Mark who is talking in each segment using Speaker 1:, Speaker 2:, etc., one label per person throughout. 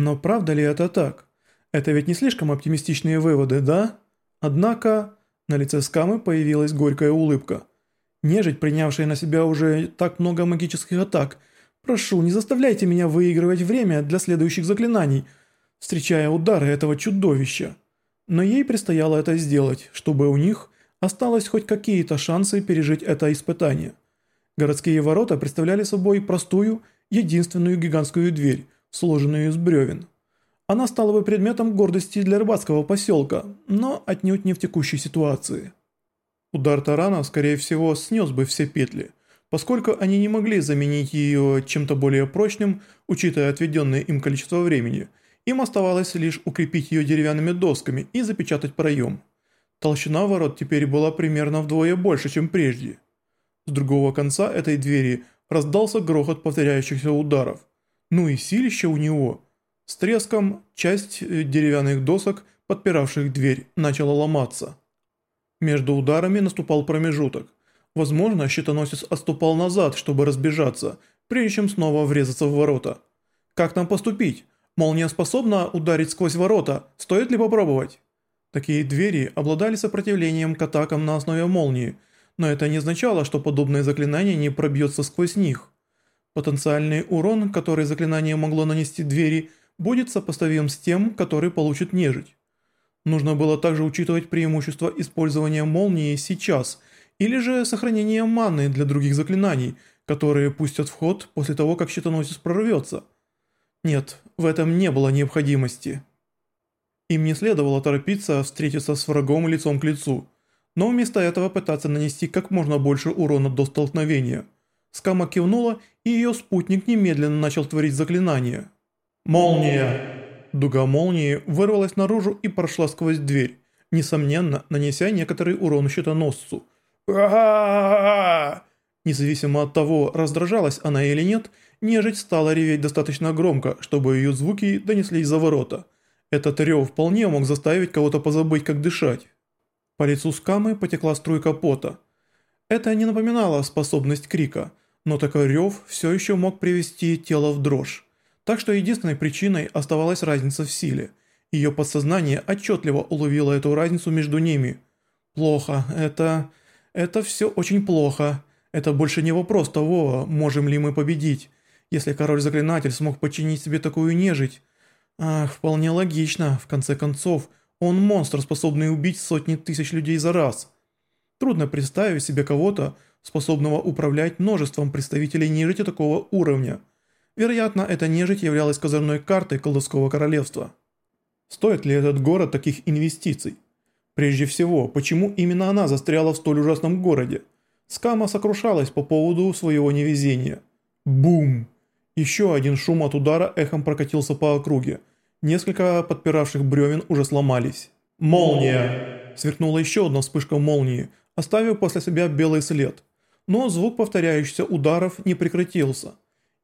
Speaker 1: Но правда ли это так? Это ведь не слишком оптимистичные выводы, да? Однако на лице Скамы появилась горькая улыбка. Нежить, принявшая на себя уже так много магических атак, прошу, не заставляйте меня выигрывать время для следующих заклинаний, встречая удары этого чудовища. Но ей предстояло это сделать, чтобы у них осталось хоть какие-то шансы пережить это испытание. Городские ворота представляли собой простую, единственную гигантскую дверь, сложенную из бревен. Она стала бы предметом гордости для рыбацкого поселка, но отнюдь не в текущей ситуации. Удар тарана, скорее всего, снес бы все петли, поскольку они не могли заменить ее чем-то более прочным, учитывая отведенное им количество времени. Им оставалось лишь укрепить ее деревянными досками и запечатать проем. Толщина ворот теперь была примерно вдвое больше, чем прежде. С другого конца этой двери раздался грохот повторяющихся ударов. Ну и силище у него. С треском часть э, деревянных досок, подпиравших дверь, начала ломаться. Между ударами наступал промежуток. Возможно, щитоносец отступал назад, чтобы разбежаться, прежде чем снова врезаться в ворота. Как нам поступить? Молния способна ударить сквозь ворота, стоит ли попробовать? Такие двери обладали сопротивлением к атакам на основе молнии, но это не означало, что подобное заклинание не пробьется сквозь них. Потенциальный урон, который заклинание могло нанести двери, будет сопоставим с тем, который получит нежить. Нужно было также учитывать преимущество использования молнии сейчас, или же сохранение маны для других заклинаний, которые пустят в ход после того, как щитоносец прорвется. Нет, в этом не было необходимости. Им не следовало торопиться встретиться с врагом лицом к лицу, но вместо этого пытаться нанести как можно больше урона до столкновения. Скама кивнула, и ее спутник немедленно начал творить заклинание. «Молния!» Дуга молнии вырвалась наружу и прошла сквозь дверь, несомненно, нанеся некоторый урон щитоносцу. Независимо от того, раздражалась она или нет, нежить стала реветь достаточно громко, чтобы ее звуки донеслись за ворота – этот рев вполне мог заставить кого-то позабыть, как дышать. По лицу Скамы потекла струйка пота. Это не напоминало способность крика, но такой рев все еще мог привести тело в дрожь. Так что единственной причиной оставалась разница в силе. Ее подсознание отчетливо уловило эту разницу между ними. «Плохо, это... это все очень плохо. Это больше не вопрос того, можем ли мы победить. Если король-заклинатель смог подчинить себе такую нежить, Ах, вполне логично, в конце концов, он монстр, способный убить сотни тысяч людей за раз. Трудно представить себе кого-то, способного управлять множеством представителей нежити такого уровня. Вероятно, эта нежить являлась козырной картой колдовского королевства. Стоит ли этот город таких инвестиций? Прежде всего, почему именно она застряла в столь ужасном городе? Скама сокрушалась по поводу своего невезения. Бум! Еще один шум от удара эхом прокатился по округе. Несколько подпиравших бревен уже сломались. «Молния!» Сверкнула еще одна вспышка молнии, оставив после себя белый след. Но звук повторяющихся ударов не прекратился.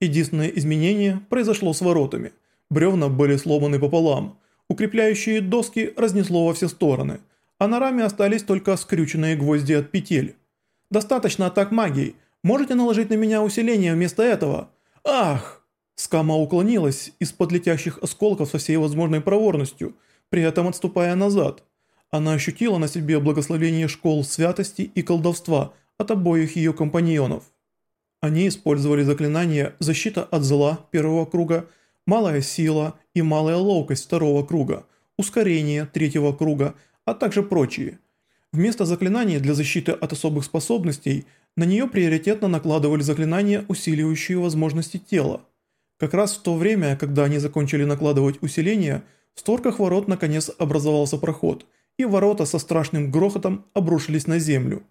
Speaker 1: Единственное изменение произошло с воротами. Бревна были сломаны пополам. Укрепляющие доски разнесло во все стороны, а на раме остались только скрюченные гвозди от петель. «Достаточно атак магии. Можете наложить на меня усиление вместо этого?» «Ах!» Скама уклонилась из-под летящих осколков со всей возможной проворностью, при этом отступая назад. Она ощутила на себе благословение школ святости и колдовства от обоих ее компаньонов. Они использовали заклинания «Защита от зла» первого круга, «Малая сила» и «Малая ловкость» второго круга, «Ускорение» третьего круга, а также прочие. Вместо заклинаний для защиты от особых способностей на нее приоритетно накладывали заклинания, усиливающие возможности тела. Как раз в то время, когда они закончили накладывать усиления, в створках ворот наконец образовался проход, и ворота со страшным грохотом обрушились на землю.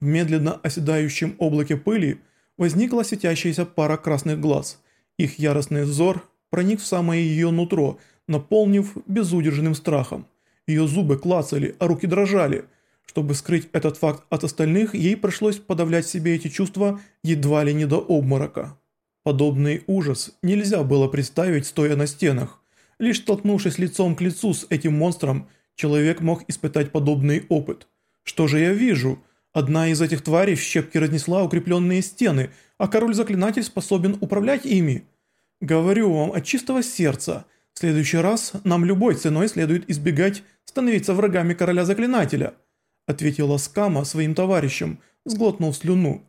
Speaker 1: В медленно оседающем облаке пыли возникла светящаяся пара красных глаз. Их яростный взор проник в самое ее нутро, наполнив безудержным страхом. Ее зубы клацали, а руки дрожали – чтобы скрыть этот факт от остальных, ей пришлось подавлять себе эти чувства едва ли не до обморока. Подобный ужас нельзя было представить, стоя на стенах. Лишь столкнувшись лицом к лицу с этим монстром, человек мог испытать подобный опыт. Что же я вижу? Одна из этих тварей в щепки разнесла укрепленные стены, а король-заклинатель способен управлять ими. Говорю вам от чистого сердца, В следующий раз нам любой ценой следует избегать становиться врагами короля-заклинателя», ответила Скама своим товарищам, сглотнув слюну.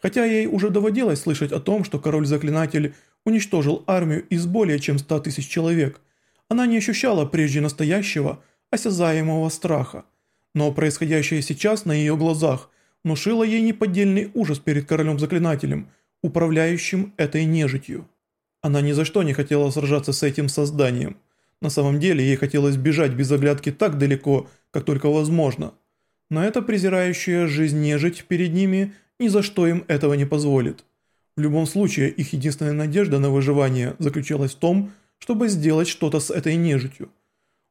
Speaker 1: Хотя ей уже доводилось слышать о том, что король-заклинатель уничтожил армию из более чем ста тысяч человек, она не ощущала прежде настоящего, осязаемого страха. Но происходящее сейчас на ее глазах внушило ей неподдельный ужас перед королем-заклинателем, управляющим этой нежитью. Она ни за что не хотела сражаться с этим созданием. На самом деле ей хотелось бежать без оглядки так далеко, как только возможно. Но эта презирающая жизнь нежить перед ними ни за что им этого не позволит. В любом случае, их единственная надежда на выживание заключалась в том, чтобы сделать что-то с этой нежитью.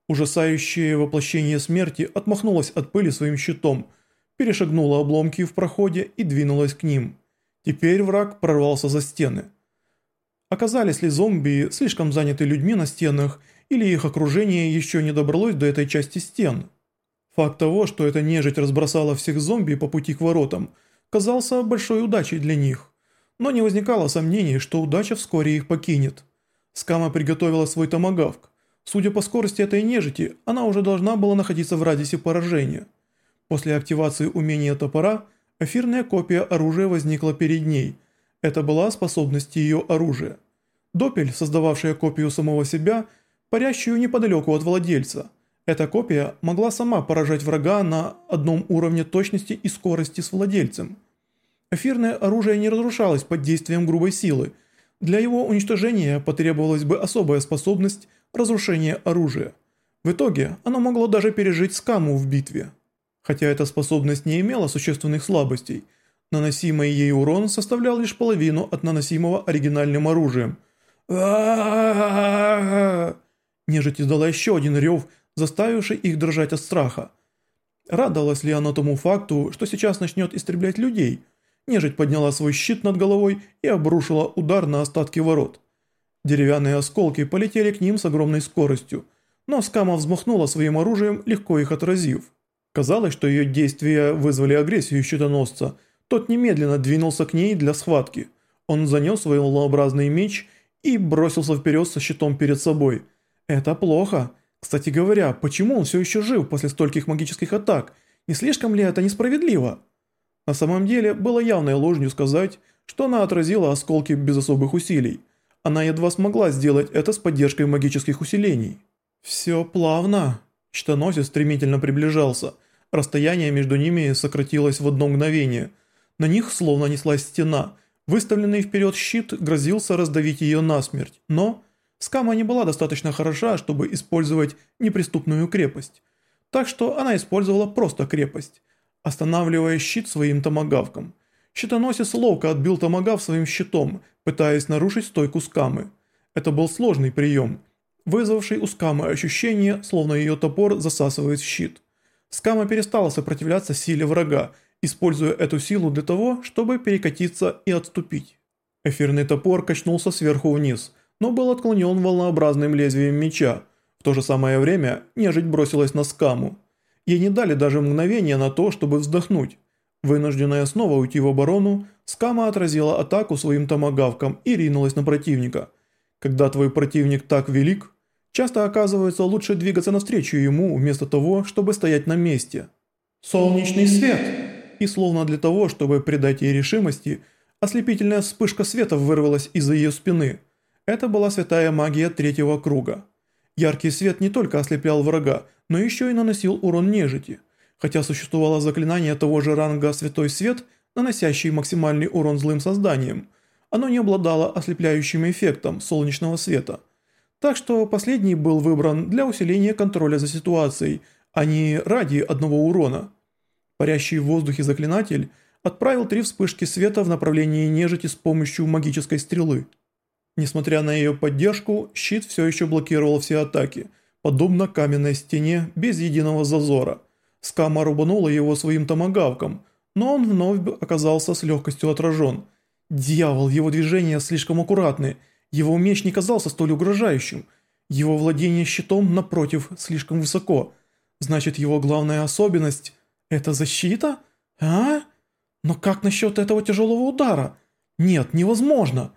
Speaker 1: Ужасающее воплощение смерти отмахнулось от пыли своим щитом, перешагнуло обломки в проходе и двинулось к ним. Теперь враг прорвался за стены. Оказались ли зомби слишком заняты людьми на стенах, или их окружение еще не добралось до этой части стен? Факт того, что эта нежить разбросала всех зомби по пути к воротам, казался большой удачей для них. Но не возникало сомнений, что удача вскоре их покинет. Скама приготовила свой томагавк. Судя по скорости этой нежити, она уже должна была находиться в радиусе поражения. После активации умения топора, эфирная копия оружия возникла перед ней – это была способность ее оружия. Допель, создававшая копию самого себя, парящую неподалеку от владельца. Эта копия могла сама поражать врага на одном уровне точности и скорости с владельцем. Эфирное оружие не разрушалось под действием грубой силы. Для его уничтожения потребовалась бы особая способность разрушения оружия. В итоге оно могло даже пережить скаму в битве. Хотя эта способность не имела существенных слабостей – Наносимый ей урон составлял лишь половину от наносимого оригинальным оружием. Нежить издала еще один рев, заставивший их дрожать от страха. Радовалась ли она тому факту, что сейчас начнет истреблять людей? Нежить подняла свой щит над головой и обрушила удар на остатки ворот. Деревянные осколки полетели к ним с огромной скоростью, но Скама взмахнула своим оружием, легко их отразив. Казалось, что ее действия вызвали агрессию щитоносца – тот немедленно двинулся к ней для схватки. Он занес свой лунообразный меч и бросился вперед со щитом перед собой. Это плохо. Кстати говоря, почему он все еще жив после стольких магических атак? Не слишком ли это несправедливо? На самом деле, было явной ложью сказать, что она отразила осколки без особых усилий. Она едва смогла сделать это с поддержкой магических усилений. «Все плавно». Щитоносец стремительно приближался. Расстояние между ними сократилось в одно мгновение – на них словно неслась стена. Выставленный вперед щит грозился раздавить ее насмерть, но... Скама не была достаточно хороша, чтобы использовать неприступную крепость. Так что она использовала просто крепость, останавливая щит своим томагавком. Щитоносец ловко отбил томагав своим щитом, пытаясь нарушить стойку Скамы. Это был сложный прием, вызвавший у Скамы ощущение, словно ее топор засасывает в щит. Скама перестала сопротивляться силе врага используя эту силу для того, чтобы перекатиться и отступить. Эфирный топор качнулся сверху вниз, но был отклонен волнообразным лезвием меча. В то же самое время нежить бросилась на скаму. Ей не дали даже мгновения на то, чтобы вздохнуть. Вынужденная снова уйти в оборону, скама отразила атаку своим томагавком и ринулась на противника. Когда твой противник так велик, часто оказывается лучше двигаться навстречу ему, вместо того, чтобы стоять на месте. «Солнечный свет!» и словно для того, чтобы придать ей решимости, ослепительная вспышка света вырвалась из-за ее спины. Это была святая магия третьего круга. Яркий свет не только ослеплял врага, но еще и наносил урон нежити. Хотя существовало заклинание того же ранга «Святой Свет», наносящий максимальный урон злым созданиям, оно не обладало ослепляющим эффектом солнечного света. Так что последний был выбран для усиления контроля за ситуацией, а не ради одного урона. Парящий в воздухе заклинатель отправил три вспышки света в направлении нежити с помощью магической стрелы. Несмотря на ее поддержку, щит все еще блокировал все атаки, подобно каменной стене без единого зазора. Скама рубанула его своим томагавком, но он вновь оказался с легкостью отражен. Дьявол, его движения слишком аккуратны, его меч не казался столь угрожающим, его владение щитом, напротив, слишком высоко. Значит, его главная особенность «Это защита? А? Но как насчет этого тяжелого удара? Нет, невозможно!»